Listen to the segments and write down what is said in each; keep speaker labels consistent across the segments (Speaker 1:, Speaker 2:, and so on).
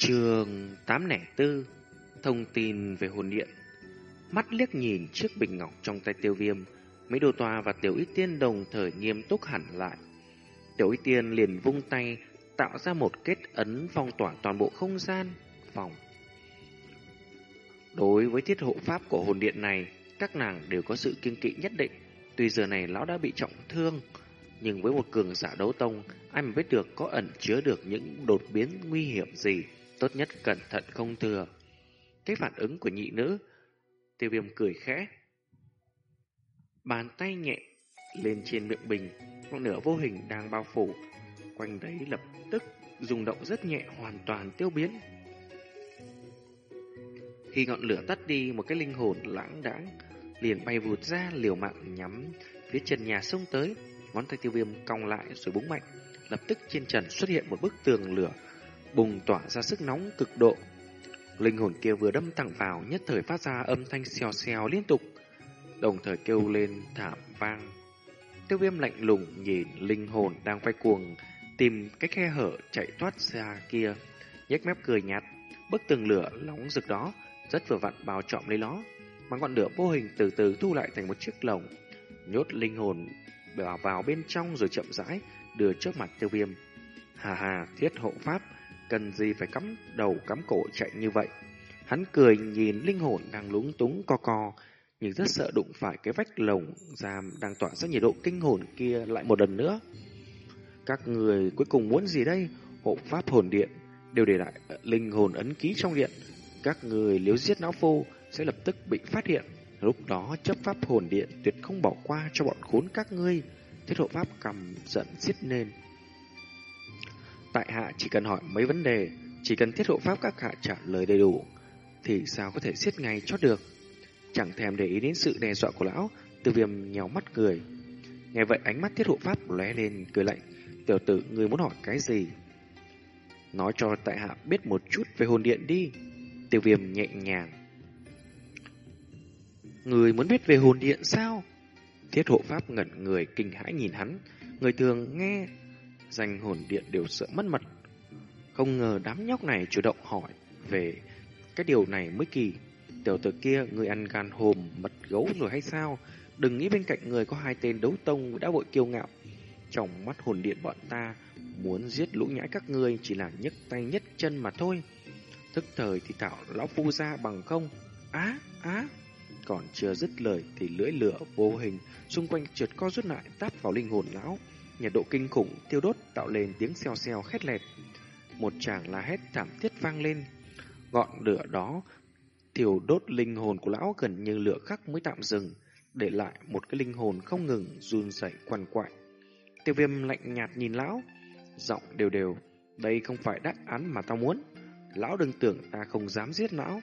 Speaker 1: Trường 804 Thông tin về hồn điện. Mắt liếc nhìn chiếc bình ngọc trong tay tiêu viêm, Mấy đồ tòa và tiểu y tiên đồng thời nghiêm túc hẳn lại. Tiểu y tiên liền vung tay, Tạo ra một kết ấn phong tỏa toàn bộ không gian, Phòng. Đối với thiết hộ pháp của hồn điện này, Các nàng đều có sự kiên kỵ nhất định. Tuy giờ này lão đã bị trọng thương, Nhưng với một cường giả đấu tông, Ai mà biết được có ẩn chứa được những đột biến nguy hiểm gì. Tốt nhất cẩn thận không thừa. Cái phản ứng của nhị nữ, Tiêu viêm cười khẽ. Bàn tay nhẹ lên trên miệng bình Ngọn lửa vô hình đang bao phủ. Quanh đấy lập tức rung động rất nhẹ, hoàn toàn tiêu biến. Khi ngọn lửa tắt đi, Một cái linh hồn lãng đãng liền bay vụt ra, liều mạng nhắm phía chân nhà sông tới. Ngón tay tiêu viêm cong lại rồi búng mạnh. Lập tức trên trần xuất hiện một bức tường lửa bùng tỏa ra sức nóng cực độ. Linh hồn kia vừa đâm thẳng vào nhất thời phát ra âm thanh xèo xèo liên tục đồng thời kêu lên thảm vang. Tiêu viêm lạnh lùng nhìn linh hồn đang quay cuồng tìm cái khe hở chạy thoát ra kia. Nhếch mép cười nhạt bức tường lửa nóng rực đó rất vừa vặn bao trọm lấy nó mà ngọn lửa vô hình từ từ thu lại thành một chiếc lồng, nhốt linh hồn bỏ vào bên trong rồi chậm rãi đưa trước mặt tiêu viêm. Hà hà, thiết hộ pháp, cần gì phải cắm đầu cắm cổ chạy như vậy? Hắn cười nhìn linh hồn đang lúng túng co co, nhưng rất sợ đụng phải cái vách lồng giam đang tỏa ra nhiệt độ kinh hồn kia lại một lần nữa. Các người cuối cùng muốn gì đây? Hộ pháp hồn điện đều để lại linh hồn ấn ký trong điện. Các người nếu giết não phu sẽ lập tức bị phát hiện. Lúc đó chấp pháp hồn điện tuyệt không bỏ qua cho bọn khốn các ngươi. Thiết hộ pháp cầm giận xiết nền Tại hạ chỉ cần hỏi mấy vấn đề, chỉ cần thiết hộ pháp các hạ trả lời đầy đủ, thì sao có thể xiết ngay cho được. Chẳng thèm để ý đến sự đe dọa của lão, từ viêm nhào mắt cười. Nghe vậy ánh mắt thiết hộ pháp lóe lên cười lạnh. Tiểu tử, người muốn hỏi cái gì? Nói cho tại hạ biết một chút về hồn điện đi. Tiêu viêm nhẹ nhàng Người muốn biết về hồn điện sao? Thiết hộ pháp ngẩn người kinh hãi nhìn hắn. Người thường nghe danh hồn điện đều sợ mất mật. Không ngờ đám nhóc này chủ động hỏi về cái điều này mới kỳ. Tiểu tử kia người ăn gan hồm mật gấu rồi hay sao? Đừng nghĩ bên cạnh người có hai tên đấu tông đã vội kiêu ngạo. Trong mắt hồn điện bọn ta, muốn giết lũ nhãi các ngươi chỉ là nhấc tay nhất chân mà thôi. Thức thời thì thảo lão phu ra bằng không. Á, á, còn chưa dứt lời thì lưỡi lửa vô hình xung quanh trượt co rút lại táp vào linh hồn lão. Nhiệt độ kinh khủng tiêu đốt tạo lên tiếng xèo xèo khét lẹt. Một chàng la hét thảm thiết vang lên. Gọn lửa đó thiêu đốt linh hồn của lão gần như lửa khắc mới tạm dừng, để lại một cái linh hồn không ngừng run rẩy quằn quại. Tiêu viêm lạnh nhạt nhìn lão, giọng đều đều, đây không phải đáp án mà tao muốn. Lão đừng tưởng ta không dám giết lão,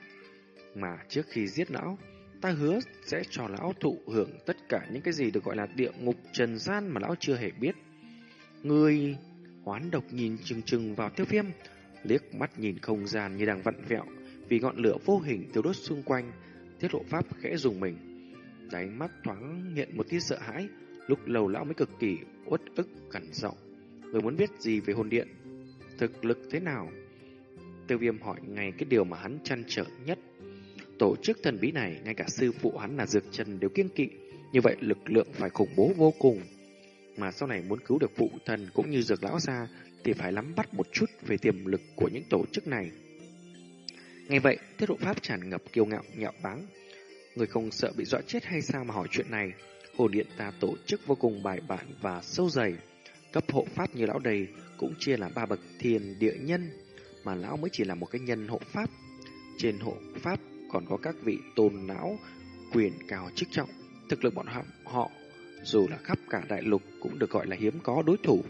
Speaker 1: mà trước khi giết lão, Ta hứa sẽ cho lão thụ hưởng tất cả những cái gì được gọi là địa ngục trần gian mà lão chưa hề biết. Người hoán độc nhìn chừng chừng vào tiêu viêm, liếc mắt nhìn không gian như đang vặn vẹo, vì ngọn lửa vô hình tiêu đốt xung quanh, tiết lộ pháp khẽ dùng mình. Đáy mắt thoáng hiện một tia sợ hãi, lúc lầu lão mới cực kỳ uất ức cẩn giọng. Người muốn biết gì về hồn điện? Thực lực thế nào? Tiêu viêm hỏi ngay cái điều mà hắn chăn trở nhất. Tổ chức thần bí này, ngay cả sư phụ hắn là Dược Trần đều kiên kỵ, như vậy lực lượng phải khủng bố vô cùng. Mà sau này muốn cứu được phụ thần cũng như Dược Lão ra, thì phải nắm bắt một chút về tiềm lực của những tổ chức này. Ngay vậy, tiết độ pháp tràn ngập kiêu ngạo, nhạo báng. Người không sợ bị dọa chết hay sao mà hỏi chuyện này. Hồn điện ta tổ chức vô cùng bài bản và sâu dày. Cấp hộ pháp như lão đầy cũng chia là ba bậc thiền địa nhân, mà lão mới chỉ là một cái nhân hộ pháp. Trên hộ pháp còn có các vị tôn lão quyền cao chức trọng. Thực lực bọn họ, họ dù là khắp cả đại lục cũng được gọi là hiếm có đối thủ.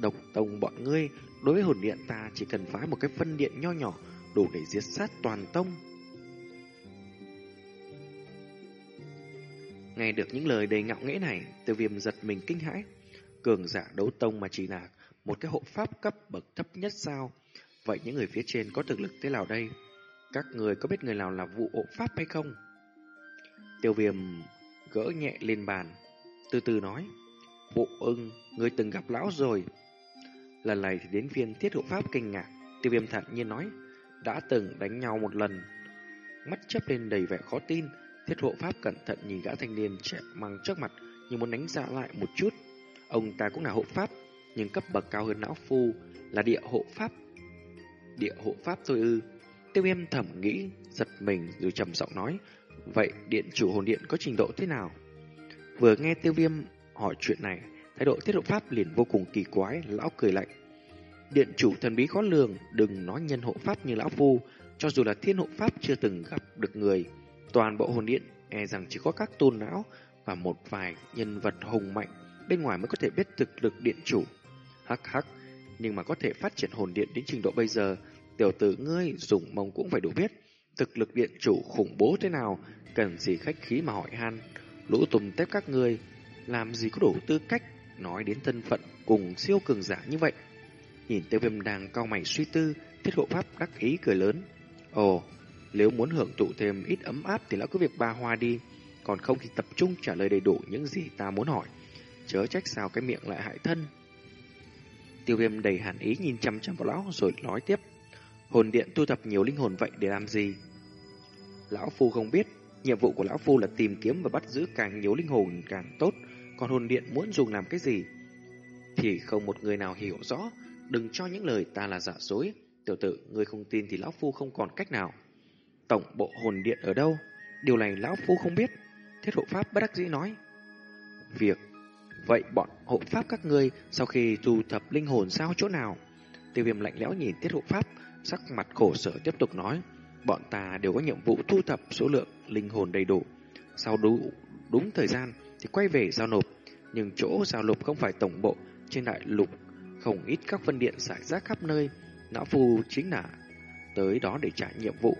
Speaker 1: Độc tông bọn ngươi đối với hồn điện ta chỉ cần phá một cái phân điện nho nhỏ đủ để giết sát toàn tông. Nghe được những lời đầy ngạo nghễ này, tiêu viêm giật mình kinh hãi. Cường giả đấu tông mà chỉ là một cái hộ pháp cấp bậc thấp nhất sao? Vậy những người phía trên có thực lực thế nào đây? Các người có biết người nào là vụ hộ pháp hay không? Tiêu viêm gỡ nhẹ lên bàn, từ từ nói. Bộ ưng, người từng gặp lão rồi. Lần này thì đến phiên thiết hộ pháp kinh ngạc. Tiêu viêm thản nhiên nói. đã từng đánh nhau một lần. Mắt chớp lên đầy vẻ khó tin, thiết hộ pháp cẩn thận nhìn gã thanh niên trẻ măng trước mặt như muốn đánh giá lại một chút. Ông ta cũng là hộ pháp, nhưng cấp bậc cao hơn lão phu là địa hộ pháp. Địa hộ pháp thôi ư. Tiêu viêm thẩm nghĩ, giật mình rồi trầm giọng nói, vậy điện chủ hồn điện có trình độ thế nào? Vừa nghe tiêu viêm hỏi chuyện này, thái độ tiết độ pháp liền vô cùng kỳ quái, lão cười lạnh. Điện chủ thần bí khó lường, đừng nói nhân hộ pháp như lão phu, cho dù là thiên hộ pháp chưa từng gặp được người. Toàn bộ hồn điện e rằng chỉ có các tôn não và một vài nhân vật hùng mạnh bên ngoài mới có thể biết thực lực điện chủ. Hắc hắc, nhưng mà có thể phát triển hồn điện đến trình độ bây giờ, tiểu tử ngươi dùng mông cũng phải đủ biết. Thực lực điện chủ khủng bố thế nào, cần gì khách khí mà hỏi han. Lũ tùm tép các người làm gì có đủ tư cách nói đến thân phận cùng siêu cường giả như vậy. Nhìn tiêu viêm đang cao mày suy tư, thiết hộ pháp đắc ý cười lớn. Ồ, nếu muốn hưởng thụ thêm ít ấm áp thì lão cứ việc ba hoa đi, còn không thì tập trung trả lời đầy đủ những gì ta muốn hỏi. Chớ trách sao cái miệng lại hại thân. Tiêu viêm đầy hàn ý nhìn chăm chăm vào lão rồi nói tiếp. Hồn điện thu thập nhiều linh hồn vậy để làm gì? Lão Phu không biết, nhiệm vụ của Lão Phu là tìm kiếm và bắt giữ càng nhiều linh hồn càng tốt, còn hồn điện muốn dùng làm cái gì? Thì không một người nào hiểu rõ, đừng cho những lời ta là giả dối. Tiểu tử, người không tin thì Lão Phu không còn cách nào. Tổng bộ hồn điện ở đâu? Điều này Lão Phu không biết. Thiết hộ pháp bất đắc dĩ nói. Việc Vậy bọn hộ pháp các ngươi sau khi thu thập linh hồn sao chỗ nào? Tiêu viêm lạnh lẽo nhìn tiết hộ pháp, sắc mặt khổ sở tiếp tục nói. Bọn ta đều có nhiệm vụ thu thập số lượng linh hồn đầy đủ. Sau đủ đúng thời gian thì quay về giao nộp. Nhưng chỗ giao nộp không phải tổng bộ, trên đại lục không ít các phân điện xảy rác khắp nơi. Não phu chính là tới đó để trả nhiệm vụ.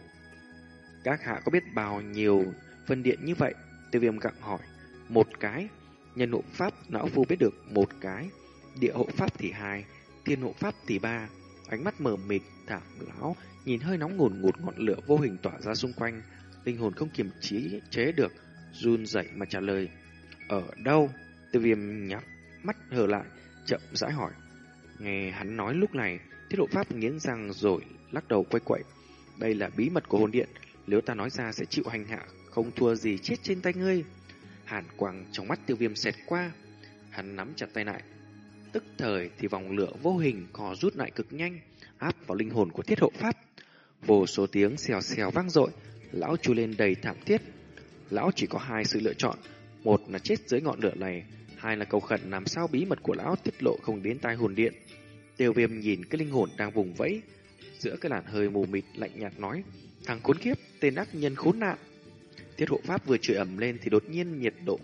Speaker 1: Các hạ có biết bao nhiêu phân điện như vậy? Tiêu viêm gặng hỏi. Một cái, nhân hộ pháp não phu biết được một cái, địa hộ pháp thì hai, thiên hộ pháp thì ba. Ánh mắt mờ mịt, thảm lão, nhìn hơi nóng ngùn ngụt ngọn lửa vô hình tỏa ra xung quanh. Linh hồn không kiềm chế chế được, run dậy mà trả lời. Ở đâu? Tiêu viêm nhắm mắt hờ lại, chậm rãi hỏi. Nghe hắn nói lúc này, thiết độ pháp nghiến răng rồi lắc đầu quay quậy. Đây là bí mật của hồn điện, nếu ta nói ra sẽ chịu hành hạ, không thua gì chết trên tay ngươi. Hàn quang trong mắt tiêu viêm xẹt qua, hắn nắm chặt tay lại. Tức thời thì vòng lửa vô hình có rút lại cực nhanh, áp vào linh hồn của thiết hộ pháp. Vô số tiếng xèo xèo vang dội, lão chu lên đầy thảm thiết. Lão chỉ có hai sự lựa chọn, một là chết dưới ngọn lửa này, hai là cầu khẩn làm sao bí mật của lão tiết lộ không đến tai hồn điện. Tiêu viêm nhìn cái linh hồn đang vùng vẫy, giữa cái làn hơi mù mịt lạnh nhạt nói, thằng khốn kiếp, tên ác nhân khốn nạn. tiết hộ pháp vừa chửi ẩm lên thì đột nhiên nhiệt độ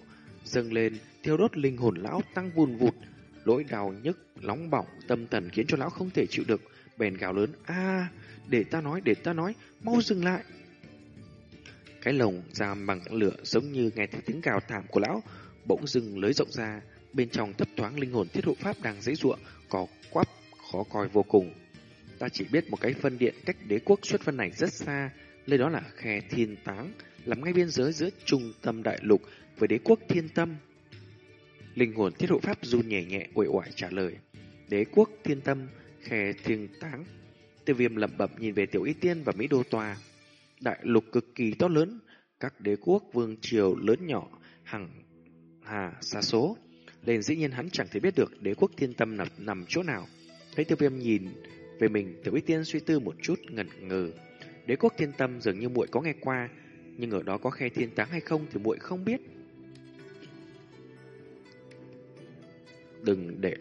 Speaker 1: dâng lên, thiêu đốt linh hồn lão tăng vùn vụt, lỗi đau nhức, nóng bỏng, tâm thần khiến cho lão không thể chịu được, bèn gào lớn, a để ta nói, để ta nói, mau dừng lại. Cái lồng giam bằng lửa giống như nghe thấy tiếng gào thảm của lão, bỗng dừng lưới rộng ra, bên trong thấp thoáng linh hồn thiết hộ pháp đang dễ ruộng, có quắp, khó coi vô cùng. Ta chỉ biết một cái phân điện cách đế quốc xuất phân này rất xa, nơi đó là khe thiên táng, nằm ngay biên giới giữa trung tâm đại lục với đế quốc thiên tâm. Linh hồn thiết hộ pháp run nhẹ nhẹ uể oải trả lời. Đế quốc thiên tâm, khe thiên táng. Tiêu viêm lẩm bẩm nhìn về tiểu y tiên và Mỹ đô tòa. Đại lục cực kỳ to lớn, các đế quốc vương triều lớn nhỏ, hằng hà xa số. Nên dĩ nhiên hắn chẳng thể biết được đế quốc thiên tâm nằm, nằm chỗ nào. Thấy tiêu viêm nhìn về mình, tiểu bích tiên suy tư một chút ngẩn ngừ. Đế quốc thiên tâm dường như muội có nghe qua, nhưng ở đó có khe thiên táng hay không thì muội không biết. Đừng để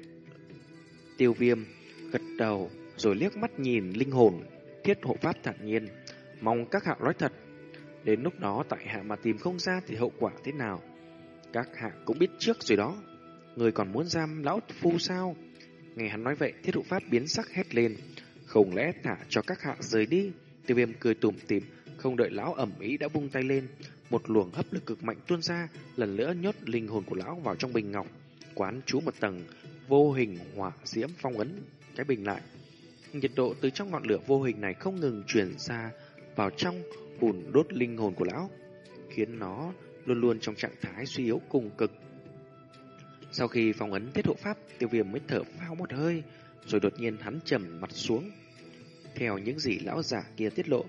Speaker 1: tiêu viêm gật đầu rồi liếc mắt nhìn linh hồn thiết hộ pháp thản nhiên. Mong các hạ nói thật. Đến lúc đó tại hạ mà tìm không ra thì hậu quả thế nào? Các hạ cũng biết trước rồi đó. Người còn muốn giam lão phu sao? Nghe hắn nói vậy, thiết thụ pháp biến sắc hét lên. Không lẽ thả cho các hạ rời đi? Tiêu viêm cười tủm tỉm, không đợi lão ẩm ý đã vung tay lên. Một luồng hấp lực cực mạnh tuôn ra, lần nữa nhốt linh hồn của lão vào trong bình ngọc. Quán chú một tầng, vô hình hỏa diễm phong ấn cái bình lại. Nhiệt độ từ trong ngọn lửa vô hình này không ngừng chuyển ra vào trong hùn đốt linh hồn của lão, khiến nó luôn luôn trong trạng thái suy yếu cùng cực. Sau khi phong ấn tiết hộ pháp, tiêu viêm mới thở phao một hơi, rồi đột nhiên hắn trầm mặt xuống. Theo những gì lão giả kia tiết lộ,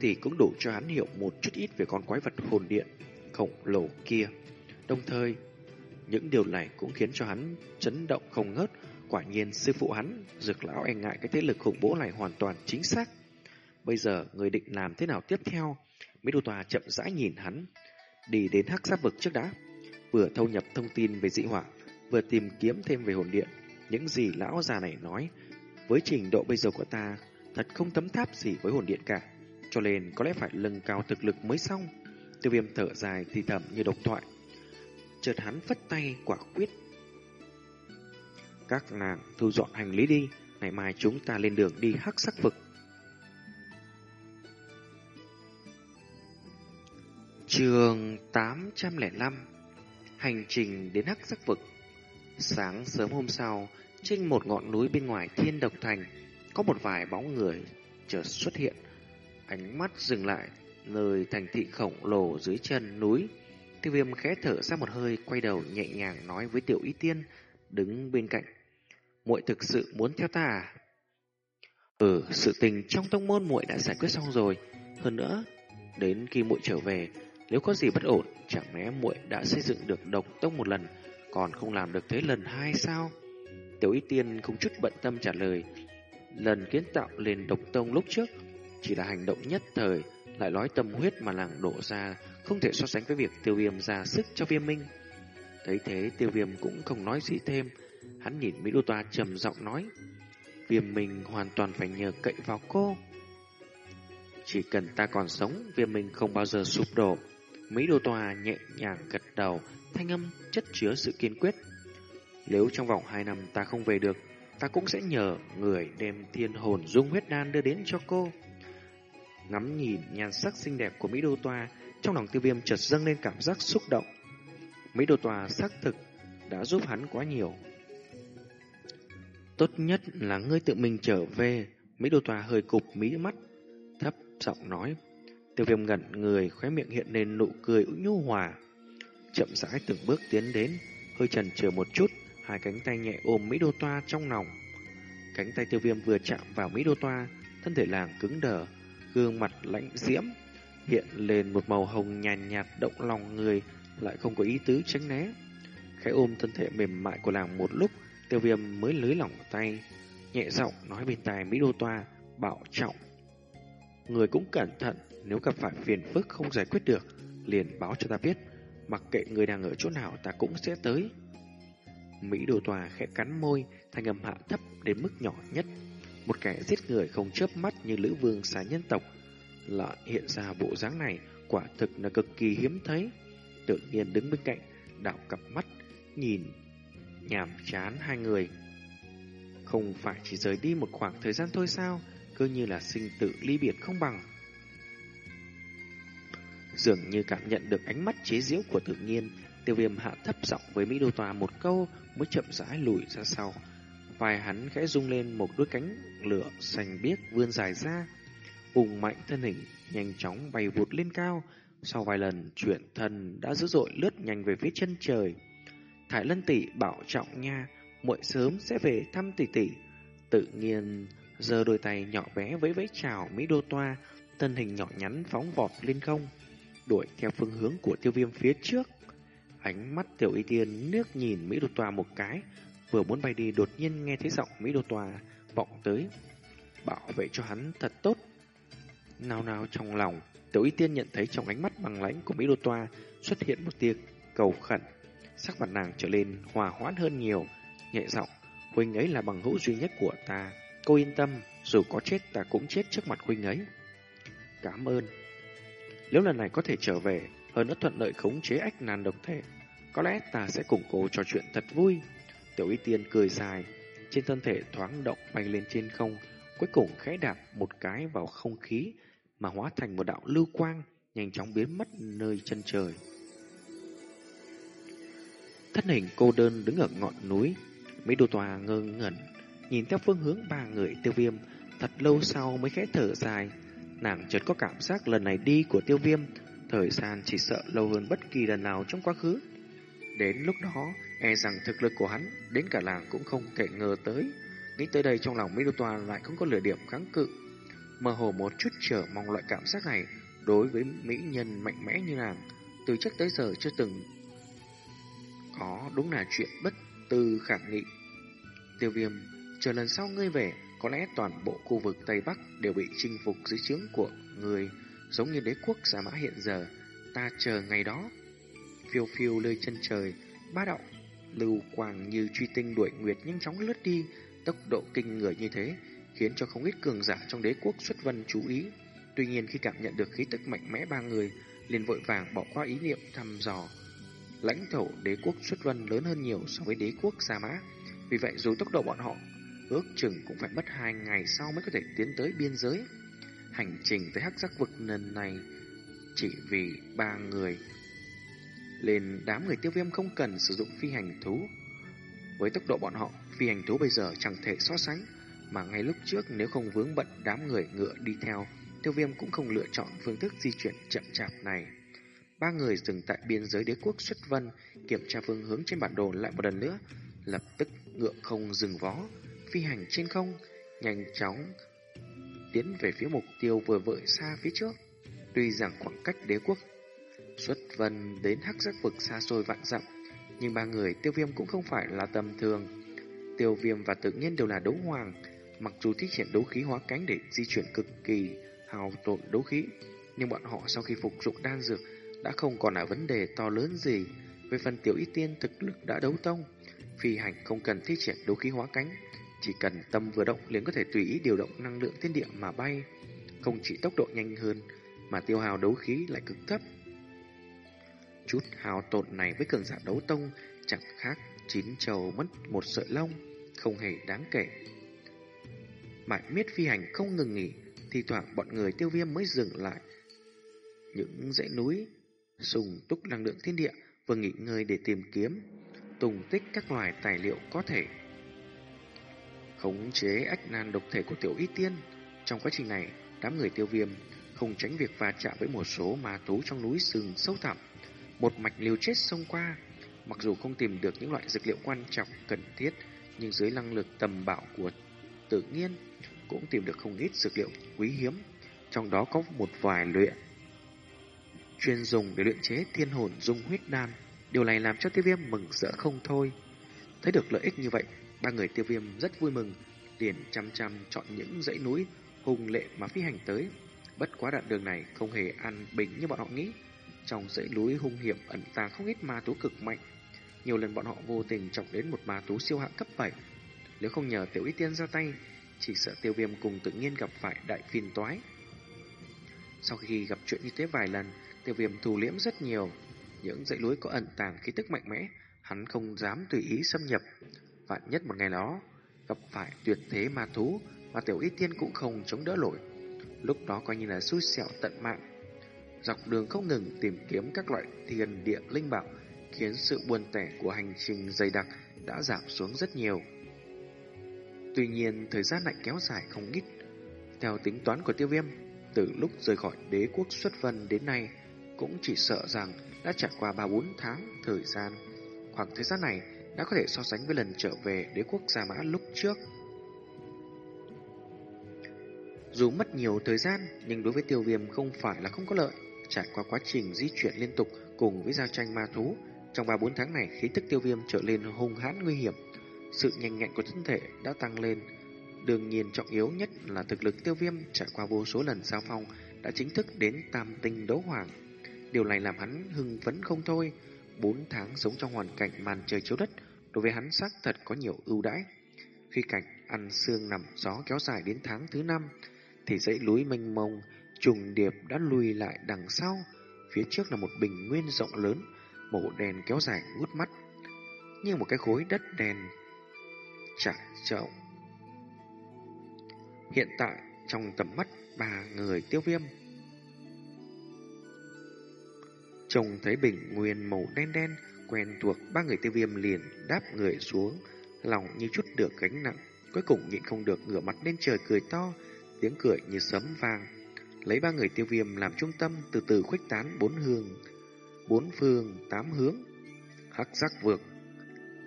Speaker 1: thì cũng đủ cho hắn hiểu một chút ít về con quái vật hồn điện khổng lồ kia. Đồng thời, những điều này cũng khiến cho hắn chấn động không ngớt. Quả nhiên sư phụ hắn, dược lão e ngại cái thế lực khủng bố này hoàn toàn chính xác. Bây giờ người định làm thế nào tiếp theo? Mỹ Đô Tòa chậm rãi nhìn hắn, đi đến hắc giáp vực trước đã. Vừa thâu nhập thông tin về dị hỏa, vừa tìm kiếm thêm về hồn điện. Những gì lão già này nói, với trình độ bây giờ của ta, thật không tấm tháp gì với hồn điện cả. Cho nên có lẽ phải lưng cao thực lực mới xong. Tiêu viêm thở dài thì thầm như độc thoại. Chợt hắn phất tay quả quyết. Các nàng thu dọn hành lý đi, ngày mai chúng ta lên đường đi hắc sắc vực. Trường 805 Hành trình đến hắc giác vực Sáng sớm hôm sau, trên một ngọn núi bên ngoài thiên độc thành, có một vài bóng người chợt xuất hiện. Ánh mắt dừng lại, nơi thành thị khổng lồ dưới chân núi. Tiêu viêm khẽ thở ra một hơi, quay đầu nhẹ nhàng nói với tiểu y tiên, đứng bên cạnh. muội thực sự muốn theo ta à? Ừ, sự tình trong tông môn muội đã giải quyết xong rồi. Hơn nữa, đến khi muội trở về, nếu có gì bất ổn, chẳng lẽ muội đã xây dựng được độc tông một lần, còn không làm được thế lần hai sao? Tiểu Y Tiên không chút bận tâm trả lời. Lần kiến tạo lên độc tông lúc trước chỉ là hành động nhất thời, lại nói tâm huyết mà nàng đổ ra, không thể so sánh với việc tiêu viêm ra sức cho viêm minh. Thấy thế tiêu viêm cũng không nói gì thêm, hắn nhìn Mỹ Đô Toa trầm giọng nói, viêm minh hoàn toàn phải nhờ cậy vào cô. Chỉ cần ta còn sống, viêm minh không bao giờ sụp đổ. Mỹ Đô Tòa nhẹ nhàng gật đầu, thanh âm chất chứa sự kiên quyết. Nếu trong vòng hai năm ta không về được, ta cũng sẽ nhờ người đem thiên hồn dung huyết đan đưa đến cho cô. Ngắm nhìn nhan sắc xinh đẹp của Mỹ Đô Tòa, trong lòng tiêu viêm chợt dâng lên cảm giác xúc động. Mỹ Đô Tòa xác thực đã giúp hắn quá nhiều. Tốt nhất là ngươi tự mình trở về. Mỹ Đô Tòa hơi cụp mỹ mắt, thấp giọng nói. Tiêu viêm ngẩn người, khóe miệng hiện lên nụ cười nhu hòa. Chậm rãi từng bước tiến đến, hơi chần chừ một chút, hai cánh tay nhẹ ôm Mỹ Đô Toa trong lòng. Cánh tay tiêu viêm vừa chạm vào Mỹ Đô Toa, thân thể làng cứng đờ, gương mặt lạnh diễm, hiện lên một màu hồng nhàn nhạt, nhạt động lòng người, lại không có ý tứ tránh né. Khẽ ôm thân thể mềm mại của làng một lúc, tiêu viêm mới lưới lỏng tay, nhẹ giọng nói bên tai Mỹ Đô Toa, bảo trọng. Người cũng cẩn thận, nếu gặp phải phiền phức không giải quyết được, liền báo cho ta biết, mặc kệ người đang ở chỗ nào ta cũng sẽ tới. Mỹ đồ tòa khẽ cắn môi, thanh âm hạ thấp đến mức nhỏ nhất. Một kẻ giết người không chớp mắt như Lữ Vương xá nhân tộc, lợi hiện ra bộ dáng này, quả thực là cực kỳ hiếm thấy. Tự nhiên đứng bên cạnh, đảo cặp mắt, nhìn nhàm chán hai người. Không phải chỉ rời đi một khoảng thời gian thôi sao, cơ như là sinh tử ly biệt không bằng. Dường như cảm nhận được ánh mắt chế giễu của tự nhiên, tiêu viêm hạ thấp giọng với Mỹ Đô Tòa một câu mới chậm rãi lùi ra sau. vài hắn khẽ rung lên một đôi cánh lửa xanh biếc vươn dài ra, hùng mạnh thân hình nhanh chóng bay vụt lên cao. Sau vài lần chuyển thân đã dữ dội lướt nhanh về phía chân trời. Thải Lân tỷ bảo trọng nha, muội sớm sẽ về thăm tỷ tỷ. Tự nhiên giơ đôi tay nhỏ bé với vẫy chào Mỹ Đô Toa, thân hình nhỏ nhắn phóng vọt lên không đuổi theo phương hướng của tiêu viêm phía trước. Ánh mắt tiểu y tiên nước nhìn Mỹ Đô Tòa một cái, vừa muốn bay đi đột nhiên nghe thấy giọng Mỹ Đô Tòa vọng tới. Bảo vệ cho hắn thật tốt. Nào nào trong lòng, tiểu y tiên nhận thấy trong ánh mắt bằng lãnh của Mỹ Đô Tòa xuất hiện một tia cầu khẩn. Sắc mặt nàng trở lên hòa hoãn hơn nhiều, nhẹ giọng, huynh ấy là bằng hữu duy nhất của ta. Cô yên tâm, dù có chết ta cũng chết trước mặt huynh ấy. Cảm ơn. Nếu lần này có thể trở về, hơn nữa thuận lợi khống chế ách nan độc thể, có lẽ ta sẽ củng cố trò chuyện thật vui. Tiểu y tiên cười dài, trên thân thể thoáng động bay lên trên không, cuối cùng khẽ đạp một cái vào không khí mà hóa thành một đạo lưu quang, nhanh chóng biến mất nơi chân trời. Thân hình cô đơn đứng ở ngọn núi, Mỹ Đô Tòa ngơ ngẩn, nhìn theo phương hướng ba người tiêu viêm, thật lâu sau mới khẽ thở dài, Nàng chợt có cảm giác lần này đi của tiêu viêm, thời gian chỉ sợ lâu hơn bất kỳ lần nào trong quá khứ. Đến lúc đó, e rằng thực lực của hắn đến cả làng cũng không kể ngờ tới. Nghĩ tới đây trong lòng Mỹ Đô toàn lại không có lửa điểm kháng cự. Mơ hồ một chút chờ mong loại cảm giác này đối với mỹ nhân mạnh mẽ như nàng, từ trước tới giờ chưa từng có đúng là chuyện bất tư khả nghị. Tiêu viêm, chờ lần sau ngươi về, có lẽ toàn bộ khu vực Tây Bắc đều bị chinh phục dưới trướng của người, giống như đế quốc giả mã hiện giờ. Ta chờ ngày đó. Phiêu phiêu lơi chân trời, ba đạo, lưu quang như truy tinh đuổi nguyệt nhanh chóng lướt đi, tốc độ kinh người như thế, khiến cho không ít cường giả trong đế quốc xuất vân chú ý. Tuy nhiên khi cảm nhận được khí tức mạnh mẽ ba người, liền vội vàng bỏ qua ý niệm thăm dò. Lãnh thổ đế quốc xuất vân lớn hơn nhiều so với đế quốc giả Mã, vì vậy dù tốc độ bọn họ ước chừng cũng phải mất hai ngày sau mới có thể tiến tới biên giới. Hành trình tới hắc giác vực lần này chỉ vì ba người lên đám người tiêu viêm không cần sử dụng phi hành thú. Với tốc độ bọn họ, phi hành thú bây giờ chẳng thể so sánh, mà ngay lúc trước nếu không vướng bận đám người ngựa đi theo, tiêu viêm cũng không lựa chọn phương thức di chuyển chậm chạp này. Ba người dừng tại biên giới đế quốc xuất vân, kiểm tra phương hướng trên bản đồ lại một lần nữa, lập tức ngựa không dừng vó, phi hành trên không, nhanh chóng tiến về phía mục tiêu vừa vợi xa phía trước. Tuy rằng khoảng cách đế quốc xuất vân đến hắc giác vực xa xôi vạn dặm, nhưng ba người tiêu viêm cũng không phải là tầm thường. Tiêu viêm và tự nhiên đều là đấu hoàng, mặc dù thi triển đấu khí hóa cánh để di chuyển cực kỳ hào tổn đấu khí, nhưng bọn họ sau khi phục dụng đan dược đã không còn là vấn đề to lớn gì. Về phần tiểu y tiên thực lực đã đấu tông, phi hành không cần thi triển đấu khí hóa cánh, chỉ cần tâm vừa động liền có thể tùy ý điều động năng lượng thiên địa mà bay, không chỉ tốc độ nhanh hơn mà tiêu hào đấu khí lại cực thấp. Chút hào tổn này với cường giả đấu tông chẳng khác chín trầu mất một sợi lông, không hề đáng kể. Mãi miết phi hành không ngừng nghỉ, thì thoảng bọn người tiêu viêm mới dừng lại. Những dãy núi, sùng túc năng lượng thiên địa vừa nghỉ ngơi để tìm kiếm, tùng tích các loài tài liệu có thể khống chế ách nan độc thể của tiểu y tiên. Trong quá trình này, đám người tiêu viêm không tránh việc va chạm với một số ma thú trong núi sừng sâu thẳm. Một mạch liều chết xông qua, mặc dù không tìm được những loại dược liệu quan trọng cần thiết, nhưng dưới năng lực tầm bảo của tự nhiên cũng tìm được không ít dược liệu quý hiếm, trong đó có một vài luyện chuyên dùng để luyện chế thiên hồn dung huyết đan. Điều này làm cho tiêu viêm mừng rỡ không thôi. Thấy được lợi ích như vậy, ba người tiêu viêm rất vui mừng, liền chăm chăm chọn những dãy núi hùng lệ mà phi hành tới. Bất quá đoạn đường này không hề an bình như bọn họ nghĩ. Trong dãy núi hung hiểm ẩn tàng không ít ma thú cực mạnh. Nhiều lần bọn họ vô tình chọc đến một ma thú siêu hạng cấp 7. Nếu không nhờ tiểu y tiên ra tay, chỉ sợ tiêu viêm cùng tự nhiên gặp phải đại phiền toái. Sau khi gặp chuyện như thế vài lần, tiêu viêm thù liễm rất nhiều. Những dãy núi có ẩn tàng khí tức mạnh mẽ, hắn không dám tùy ý xâm nhập. Vạn nhất một ngày đó, gặp phải tuyệt thế ma thú mà tiểu y tiên cũng không chống đỡ nổi. Lúc đó coi như là xui xẻo tận mạng. Dọc đường không ngừng tìm kiếm các loại thiên địa linh bảo, khiến sự buồn tẻ của hành trình dày đặc đã giảm xuống rất nhiều. Tuy nhiên, thời gian lại kéo dài không ít. Theo tính toán của tiêu viêm, từ lúc rời khỏi đế quốc xuất vân đến nay, cũng chỉ sợ rằng đã trải qua 3-4 tháng thời gian. Khoảng thời gian này đã có thể so sánh với lần trở về đế quốc Gia Mã lúc trước. Dù mất nhiều thời gian, nhưng đối với tiêu viêm không phải là không có lợi. Trải qua quá trình di chuyển liên tục cùng với giao tranh ma thú, trong 3-4 tháng này khí tức tiêu viêm trở lên hung hãn nguy hiểm. Sự nhanh nhẹn của thân thể đã tăng lên. Đương nhiên trọng yếu nhất là thực lực tiêu viêm trải qua vô số lần giao phong đã chính thức đến tam tinh đấu hoàng. Điều này làm hắn hưng phấn không thôi. Bốn tháng sống trong hoàn cảnh màn trời chiếu đất, đối với hắn xác thật có nhiều ưu đãi. Khi cảnh ăn xương nằm gió kéo dài đến tháng thứ năm, thì dãy núi mênh mông, trùng điệp đã lùi lại đằng sau. Phía trước là một bình nguyên rộng lớn, màu đèn kéo dài ngút mắt, như một cái khối đất đèn trải rộng. Hiện tại, trong tầm mắt ba người tiêu viêm, Trông thấy bình nguyên màu đen đen, quen thuộc ba người tiêu viêm liền đáp người xuống, lòng như chút được gánh nặng, cuối cùng nhịn không được ngửa mặt lên trời cười to, tiếng cười như sấm vang. Lấy ba người tiêu viêm làm trung tâm, từ từ khuếch tán bốn hướng, bốn phương, tám hướng. Hắc giác vượt,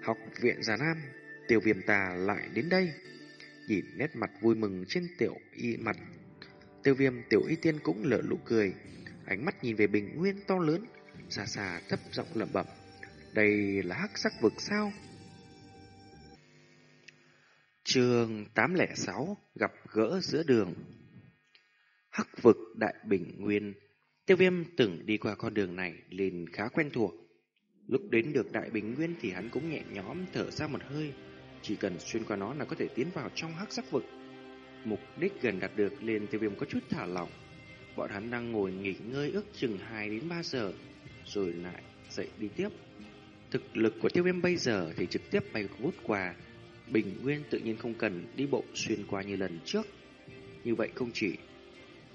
Speaker 1: học viện Già Nam, tiêu viêm tà lại đến đây. nhìn nét mặt vui mừng trên tiểu y mặt. Tiêu viêm tiểu y tiên cũng lở lụ cười, ánh mắt nhìn về bình nguyên to lớn, xa xa thấp giọng lẩm bẩm. Đây là hắc sắc vực sao? Trường 806 gặp gỡ giữa đường Hắc vực Đại Bình Nguyên Tiêu viêm từng đi qua con đường này liền khá quen thuộc. Lúc đến được Đại Bình Nguyên thì hắn cũng nhẹ nhõm thở ra một hơi. Chỉ cần xuyên qua nó là có thể tiến vào trong hắc sắc vực. Mục đích gần đạt được liền tiêu viêm có chút thả lỏng. Bọn hắn đang ngồi nghỉ ngơi ước chừng 2 đến 3 giờ, rồi lại dậy đi tiếp. Thực lực của tiêu viêm bây giờ thì trực tiếp bay vút qua. Bình Nguyên tự nhiên không cần đi bộ xuyên qua như lần trước. Như vậy không chỉ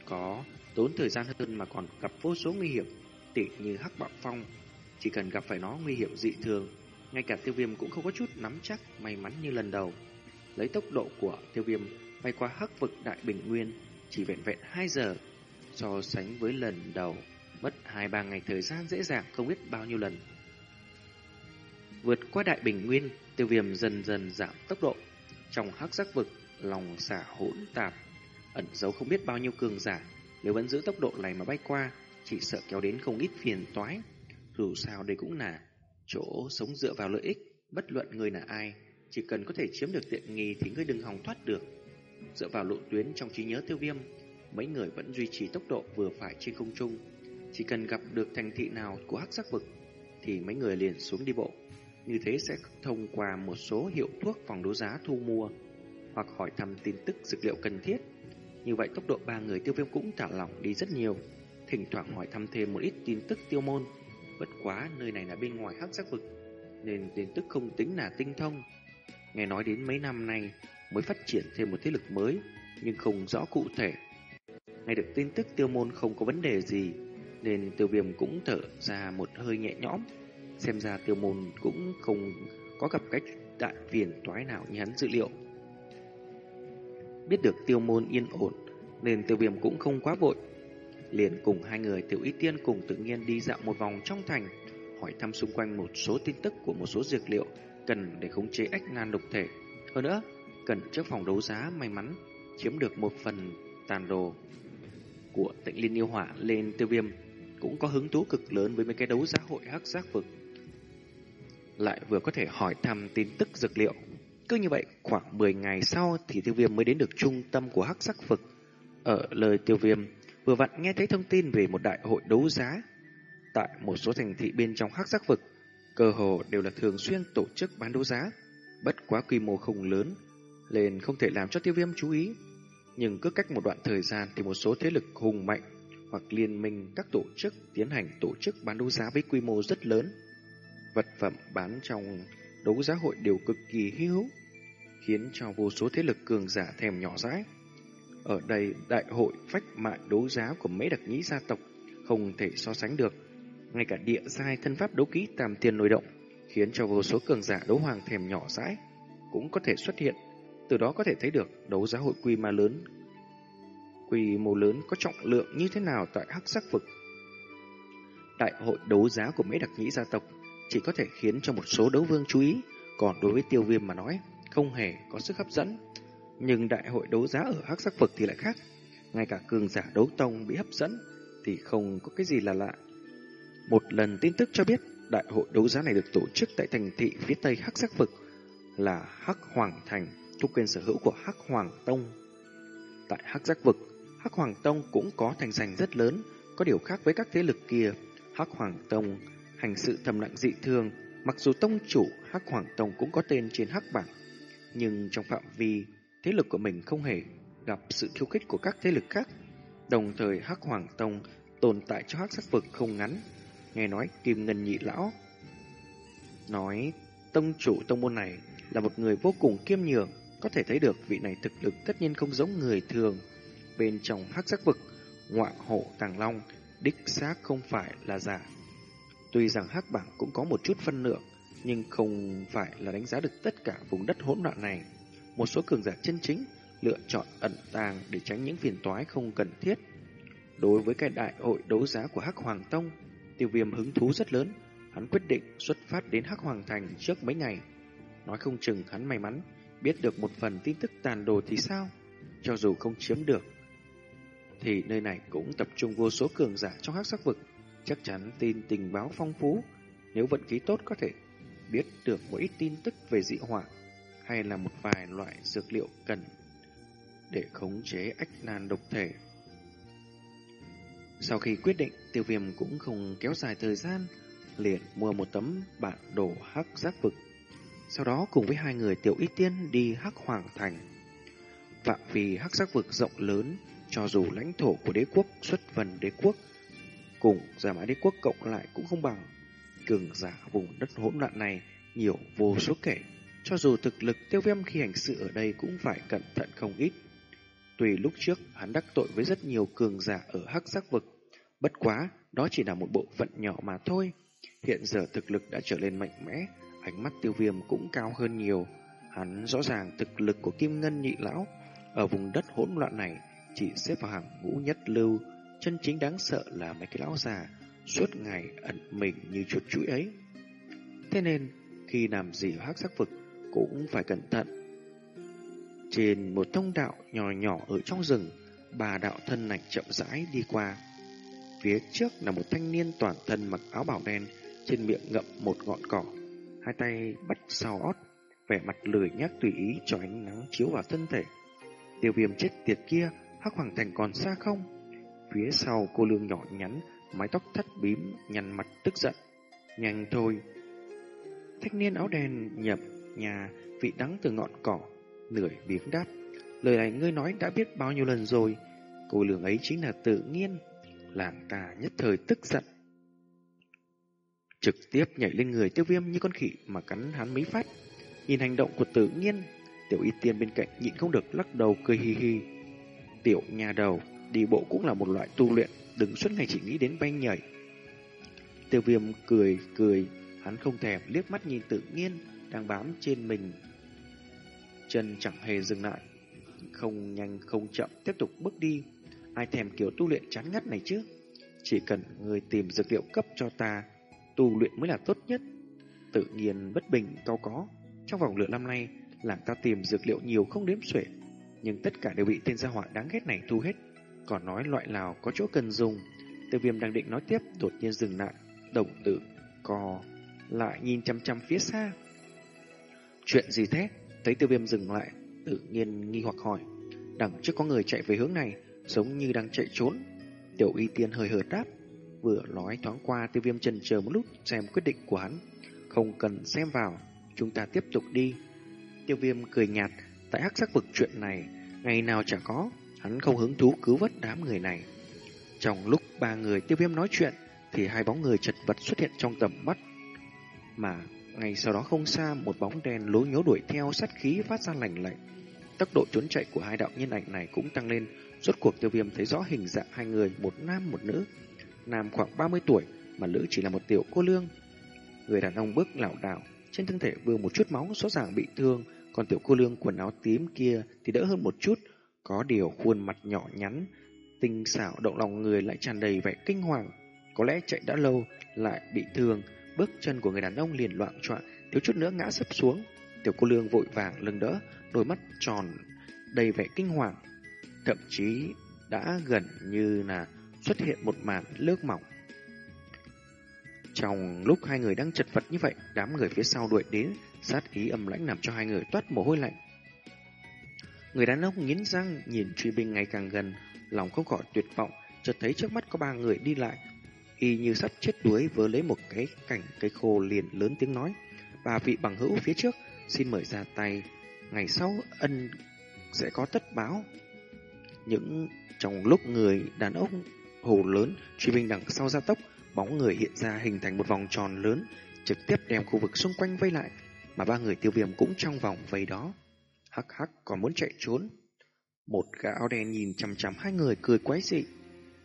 Speaker 1: có tốn thời gian hơn mà còn gặp vô số nguy hiểm, tỉ như hắc bạo phong. Chỉ cần gặp phải nó nguy hiểm dị thường, ngay cả tiêu viêm cũng không có chút nắm chắc may mắn như lần đầu. Lấy tốc độ của tiêu viêm bay qua hắc vực đại bình nguyên chỉ vẹn vẹn 2 giờ, so sánh với lần đầu mất 2-3 ngày thời gian dễ dàng không biết bao nhiêu lần. Vượt qua đại bình nguyên, tiêu viêm dần dần giảm tốc độ. Trong hắc giác vực, lòng xả hỗn tạp, ẩn giấu không biết bao nhiêu cường giả. Nếu vẫn giữ tốc độ này mà bay qua, chỉ sợ kéo đến không ít phiền toái. Dù sao đây cũng là chỗ sống dựa vào lợi ích, bất luận người là ai, chỉ cần có thể chiếm được tiện nghi thì ngươi đừng hòng thoát được. Dựa vào lộ tuyến trong trí nhớ tiêu viêm, mấy người vẫn duy trì tốc độ vừa phải trên không trung. Chỉ cần gặp được thành thị nào của hắc giác vực, thì mấy người liền xuống đi bộ. Như thế sẽ thông qua một số hiệu thuốc phòng đấu giá thu mua, hoặc hỏi thăm tin tức dược liệu cần thiết. Như vậy tốc độ ba người tiêu viêm cũng thả lỏng đi rất nhiều, thỉnh thoảng hỏi thăm thêm một ít tin tức tiêu môn. Bất quá nơi này là bên ngoài hắc sắc vực, nên tin tức không tính là tinh thông. Nghe nói đến mấy năm nay mới phát triển thêm một thế lực mới, nhưng không rõ cụ thể. Nghe được tin tức tiêu môn không có vấn đề gì, nên tiêu viêm cũng thở ra một hơi nhẹ nhõm. Xem ra tiêu môn cũng không có gặp cách đại phiền toái nào như hắn dự liệu. Biết được tiêu môn yên ổn, nên tiêu viêm cũng không quá vội. Liền cùng hai người tiểu y tiên cùng tự nhiên đi dạo một vòng trong thành, hỏi thăm xung quanh một số tin tức của một số dược liệu cần để khống chế ách nan độc thể. Hơn nữa, cần trước phòng đấu giá may mắn chiếm được một phần tàn đồ của tịnh liên yêu hỏa lên tiêu viêm cũng có hứng thú cực lớn với mấy cái đấu giá hội hắc giác vực. Lại vừa có thể hỏi thăm tin tức dược liệu. Cứ như vậy, khoảng 10 ngày sau thì tiêu viêm mới đến được trung tâm của hắc sắc vực. Ở lời tiêu viêm, vừa vặn nghe thấy thông tin về một đại hội đấu giá. Tại một số thành thị bên trong hắc sắc vực, cơ hồ đều là thường xuyên tổ chức bán đấu giá, bất quá quy mô không lớn, nên không thể làm cho tiêu viêm chú ý. Nhưng cứ cách một đoạn thời gian thì một số thế lực hùng mạnh hoặc liên minh các tổ chức tiến hành tổ chức bán đấu giá với quy mô rất lớn. Vật phẩm bán trong đấu giá hội đều cực kỳ hữu, khiến cho vô số thế lực cường giả thèm nhỏ dãi. Ở đây, đại hội phách mại đấu giá của mấy đặc nhĩ gia tộc không thể so sánh được. Ngay cả địa giai thân pháp đấu ký tam tiền nổi động, khiến cho vô số cường giả đấu hoàng thèm nhỏ dãi cũng có thể xuất hiện. Từ đó có thể thấy được đấu giá hội quy ma lớn quy mô lớn có trọng lượng như thế nào tại hắc sắc vực. Đại hội đấu giá của mấy đặc nhĩ gia tộc chỉ có thể khiến cho một số đấu vương chú ý, còn đối với tiêu viêm mà nói, không hề có sức hấp dẫn. Nhưng đại hội đấu giá ở hắc sắc vực thì lại khác. Ngay cả cường giả đấu tông bị hấp dẫn thì không có cái gì là lạ. Một lần tin tức cho biết đại hội đấu giá này được tổ chức tại thành thị phía tây hắc sắc vực là Hắc Hoàng Thành, thuộc quyền sở hữu của Hắc Hoàng Tông. Tại Hắc Giác Vực, Hắc Hoàng Tông cũng có thành danh rất lớn, có điều khác với các thế lực kia. Hắc Hoàng Tông hành sự thầm lặng dị thường, mặc dù tông chủ Hắc Hoàng Tông cũng có tên trên hắc bảng, nhưng trong phạm vi thế lực của mình không hề gặp sự khiêu khích của các thế lực khác. Đồng thời Hắc Hoàng Tông tồn tại cho Hắc Sắc vực không ngắn. Nghe nói Kim Ngân Nhị lão nói tông chủ tông môn này là một người vô cùng kiêm nhường, có thể thấy được vị này thực lực tất nhiên không giống người thường bên trong hắc sắc vực, ngọa hộ tàng long, đích xác không phải là giả. Tuy rằng hắc bảng cũng có một chút phân lượng, nhưng không phải là đánh giá được tất cả vùng đất hỗn loạn này. Một số cường giả chân chính lựa chọn ẩn tàng để tránh những phiền toái không cần thiết. Đối với cái đại hội đấu giá của Hắc Hoàng Tông, tiêu viêm hứng thú rất lớn, hắn quyết định xuất phát đến Hắc Hoàng Thành trước mấy ngày. Nói không chừng hắn may mắn, biết được một phần tin tức tàn đồ thì sao? Cho dù không chiếm được, thì nơi này cũng tập trung vô số cường giả trong hắc sắc vực. Chắc chắn tin tình báo phong phú, nếu vận khí tốt có thể biết được một ít tin tức về dị hỏa hay là một vài loại dược liệu cần để khống chế ách nan độc thể. Sau khi quyết định, tiêu viêm cũng không kéo dài thời gian, liền mua một tấm bản đồ hắc giác vực. Sau đó cùng với hai người tiểu y tiên đi hắc hoàng thành. Phạm vì hắc giác vực rộng lớn, cho dù lãnh thổ của đế quốc xuất vần đế quốc, cùng giả mã đế quốc cộng lại cũng không bằng. Cường giả vùng đất hỗn loạn này nhiều vô số kể. Cho dù thực lực tiêu viêm khi hành sự ở đây cũng phải cẩn thận không ít. Tùy lúc trước hắn đắc tội với rất nhiều cường giả ở hắc giác vực. Bất quá, đó chỉ là một bộ phận nhỏ mà thôi. Hiện giờ thực lực đã trở lên mạnh mẽ, ánh mắt tiêu viêm cũng cao hơn nhiều. Hắn rõ ràng thực lực của Kim Ngân nhị lão ở vùng đất hỗn loạn này chỉ xếp vào hàng ngũ nhất lưu. Chân chính đáng sợ là mấy cái lão già suốt ngày ẩn mình như chuột chuỗi ấy. Thế nên, khi làm gì hắc sắc vực cũng phải cẩn thận. Trên một thông đạo nhỏ nhỏ ở trong rừng, bà đạo thân lạnh chậm rãi đi qua. Phía trước là một thanh niên toàn thân mặc áo bảo đen, trên miệng ngậm một ngọn cỏ, hai tay bắt sau ót, vẻ mặt lười nhác tùy ý cho ánh nắng chiếu vào thân thể. Tiêu viêm chết tiệt kia, hắc hoàng thành còn xa không? Phía sau cô lương nhỏ nhắn, mái tóc thắt bím, nhăn mặt tức giận. Nhanh thôi. Thanh niên áo đen nhập nhà vị đắng từ ngọn cỏ, nửa biếng đáp. Lời này ngươi nói đã biết bao nhiêu lần rồi. Cô lương ấy chính là tự nhiên, làm ta nhất thời tức giận. Trực tiếp nhảy lên người tiêu viêm như con khỉ mà cắn hắn mấy phát. Nhìn hành động của tự nhiên, tiểu y tiên bên cạnh nhịn không được lắc đầu cười hi hi. Tiểu nhà đầu, đi bộ cũng là một loại tu luyện, đừng suốt ngày chỉ nghĩ đến bay nhảy. Tiêu viêm cười cười, hắn không thèm liếc mắt nhìn tự nhiên, đang bám trên mình. Chân chẳng hề dừng lại, không nhanh không chậm tiếp tục bước đi. Ai thèm kiểu tu luyện chán ngắt này chứ? Chỉ cần người tìm dược liệu cấp cho ta, tu luyện mới là tốt nhất. Tự nhiên bất bình cao có. Trong vòng lửa năm nay, làm ta tìm dược liệu nhiều không đếm xuể. Nhưng tất cả đều bị tên gia họa đáng ghét này thu hết. Còn nói loại nào có chỗ cần dùng. Tiêu viêm đang định nói tiếp, đột nhiên dừng lại. Đồng tử, co, lại nhìn chăm chăm phía xa. Chuyện gì thế? Thấy tiêu viêm dừng lại, tự nhiên nghi hoặc hỏi. Đằng trước có người chạy về hướng này, giống như đang chạy trốn. Tiểu y tiên hơi hợt đáp, vừa nói thoáng qua tiêu viêm chần chờ một lúc xem quyết định của hắn. Không cần xem vào, chúng ta tiếp tục đi. Tiêu viêm cười nhạt, tại hắc sắc vực chuyện này, ngày nào chả có, hắn không hứng thú cứu vớt đám người này. Trong lúc ba người tiêu viêm nói chuyện, thì hai bóng người chật vật xuất hiện trong tầm mắt. Mà ngay sau đó không xa, một bóng đen lố nhố đuổi theo sát khí phát ra lạnh lạnh. Tốc độ trốn chạy của hai đạo nhân ảnh này cũng tăng lên, rốt cuộc tiêu viêm thấy rõ hình dạng hai người, một nam một nữ. Nam khoảng 30 tuổi, mà nữ chỉ là một tiểu cô lương. Người đàn ông bước lảo đảo, trên thân thể vừa một chút máu rõ ràng bị thương, còn tiểu cô lương quần áo tím kia thì đỡ hơn một chút, có điều khuôn mặt nhỏ nhắn, tinh xảo động lòng người lại tràn đầy vẻ kinh hoàng. Có lẽ chạy đã lâu, lại bị thương, bước chân của người đàn ông liền loạn choạng, thiếu chút nữa ngã sấp xuống. Tiểu cô lương vội vàng lưng đỡ, đôi mắt tròn đầy vẻ kinh hoàng, thậm chí đã gần như là xuất hiện một màn lướt mỏng. Trong lúc hai người đang chật vật như vậy, đám người phía sau đuổi đến, sát ý âm lãnh làm cho hai người toát mồ hôi lạnh. Người đàn ông nghiến răng nhìn truy binh ngày càng gần, lòng không khỏi tuyệt vọng, chợt thấy trước mắt có ba người đi lại. Y như sắp chết đuối vớ lấy một cái cảnh cây khô liền lớn tiếng nói. Ba vị bằng hữu phía trước, xin mời ra tay. Ngày sau ân sẽ có tất báo. Những trong lúc người đàn ông hồ lớn, truy binh đằng sau gia tốc, bóng người hiện ra hình thành một vòng tròn lớn, trực tiếp đem khu vực xung quanh vây lại, mà ba người tiêu viêm cũng trong vòng vây đó. Hắc hắc còn muốn chạy trốn. Một gã áo đen nhìn chằm chằm hai người cười quái dị.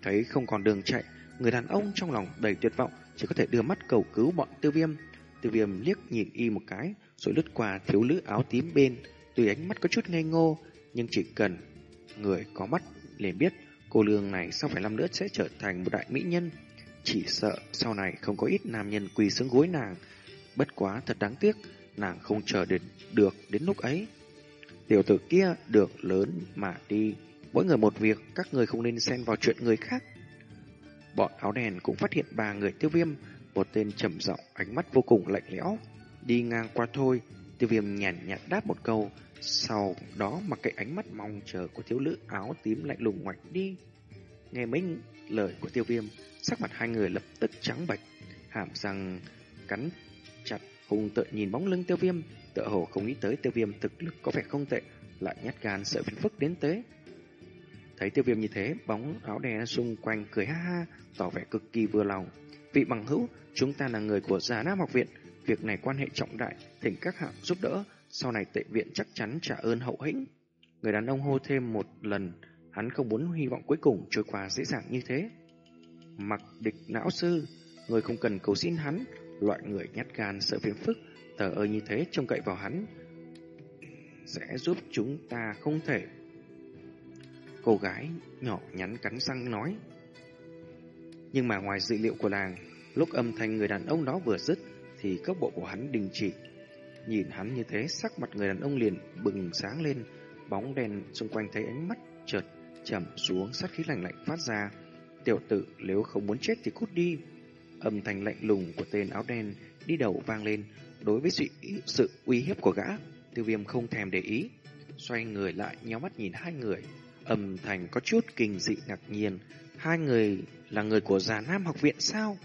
Speaker 1: Thấy không còn đường chạy, người đàn ông trong lòng đầy tuyệt vọng chỉ có thể đưa mắt cầu cứu bọn tiêu viêm. Tiêu viêm liếc nhìn y một cái, rồi lướt qua thiếu nữ áo tím bên. Tuy ánh mắt có chút ngây ngô, nhưng chỉ cần người có mắt liền biết cô lương này sau phải năm nữa sẽ trở thành một đại mỹ nhân. Chỉ sợ sau này không có ít nam nhân quỳ xuống gối nàng. Bất quá thật đáng tiếc, nàng không chờ đến được đến lúc ấy. Tiểu tử kia được lớn mà đi. Mỗi người một việc, các người không nên xen vào chuyện người khác. Bọn áo đèn cũng phát hiện ba người tiêu viêm, một tên trầm giọng ánh mắt vô cùng lạnh lẽo. Đi ngang qua thôi, tiêu viêm nhàn nhạt đáp một câu, sau đó mặc kệ ánh mắt mong chờ của thiếu nữ áo tím lạnh lùng ngoảnh đi. Nghe mấy lời của tiêu viêm, sắc mặt hai người lập tức trắng bệch, hàm răng cắn Hùng tự nhìn bóng lưng tiêu viêm, tự hồ không nghĩ tới tiêu viêm thực lực có vẻ không tệ, lại nhát gan sợ phiền phức đến tới. Thấy tiêu viêm như thế, bóng áo đen xung quanh cười ha ha, tỏ vẻ cực kỳ vừa lòng. Vị bằng hữu, chúng ta là người của Già Nam học viện, việc này quan hệ trọng đại, thỉnh các hạng giúp đỡ, sau này tệ viện chắc chắn trả ơn hậu hĩnh. Người đàn ông hô thêm một lần, hắn không muốn hy vọng cuối cùng trôi qua dễ dàng như thế. Mặc địch não sư, người không cần cầu xin hắn, loại người nhát gan sợ phiền phức, thờ ơ như thế trông cậy vào hắn sẽ giúp chúng ta không thể. Cô gái nhỏ nhắn cắn răng nói. Nhưng mà ngoài dự liệu của nàng, lúc âm thanh người đàn ông đó vừa dứt thì cốc bộ của hắn đình chỉ. Nhìn hắn như thế, sắc mặt người đàn ông liền bừng sáng lên, bóng đèn xung quanh thấy ánh mắt chợt chậm xuống sát khí lạnh lạnh phát ra. Tiểu tử nếu không muốn chết thì cút đi. Âm thanh lạnh lùng của tên áo đen đi đầu vang lên, đối với sự, sự uy hiếp của gã, tiêu viêm không thèm để ý. Xoay người lại nhéo mắt nhìn hai người, âm thanh có chút kinh dị ngạc nhiên. Hai người là người của già Nam học viện sao?